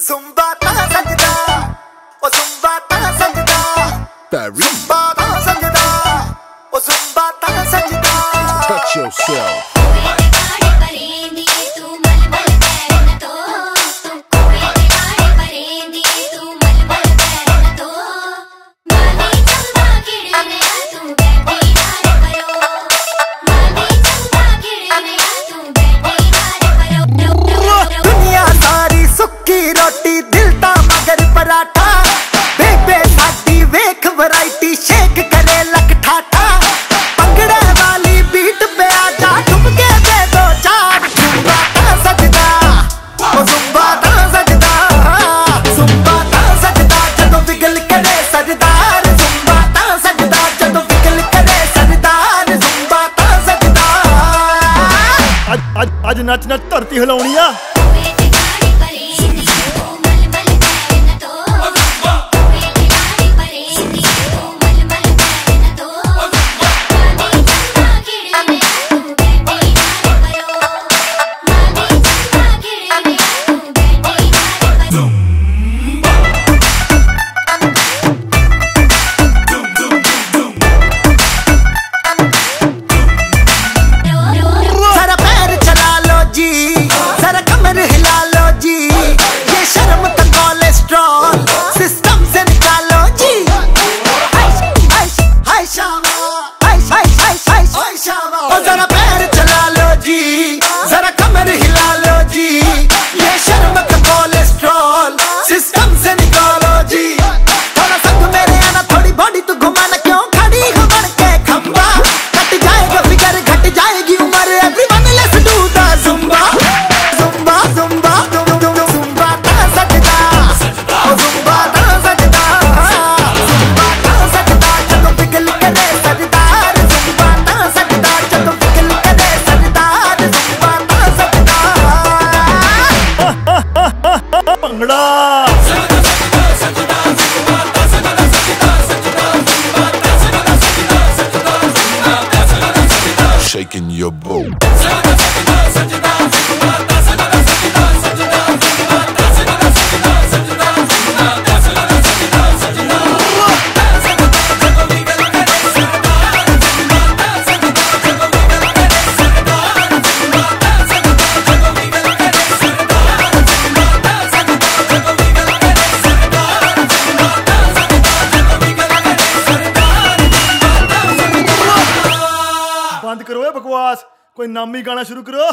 Zumba ta sangita o oh, zumba ta sangita Paris. Zumba ta sangita o oh, zumba ta sangita Touch yourself. Paratha बेबे साडी वेख variety shake करे लक ठाठा। पंगड़े वाली beat पे आजा डुब के दे दो चार। जुम्बा का सजदा, ओ जुम्बा का सजदा। जुम्बा का सजदा, जदो पिघल करे सजदार जुम्बा का सजदा, जदो पिघल करे सजदार जुम्बा का सजदा। आज आज आज नच नच धरती हिलाउणी आ। Bhangra shaking your boat. बंद करो बकवास। कोई नामी गाना शुरू करो।